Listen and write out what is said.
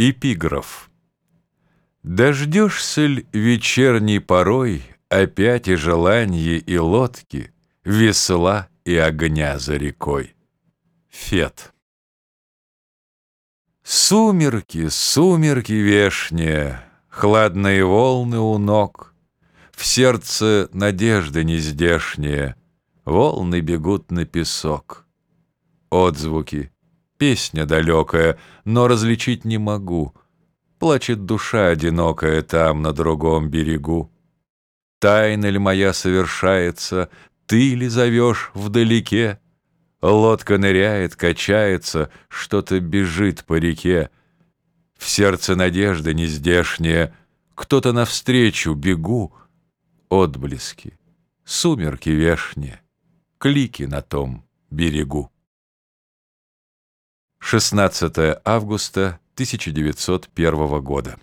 Эпиграф Дождешься ль вечерней порой Опять и желанье, и лодки, Весла и огня за рекой? Фет Сумерки, сумерки вешние, Хладные волны у ног, В сердце надежды нездешние, Волны бегут на песок. Отзвуки, песня далекая, Но различить не могу. Плачет душа одинокая Там, на другом берегу. Тайна ли моя совершается, Ты ли зовешь вдалеке? Лодка ныряет, качается, Что-то бежит по реке. В сердце надежда нездешняя, Кто-то навстречу бегу. Отблески, сумерки вешние, Клики на том берегу. 16 августа 1901 года.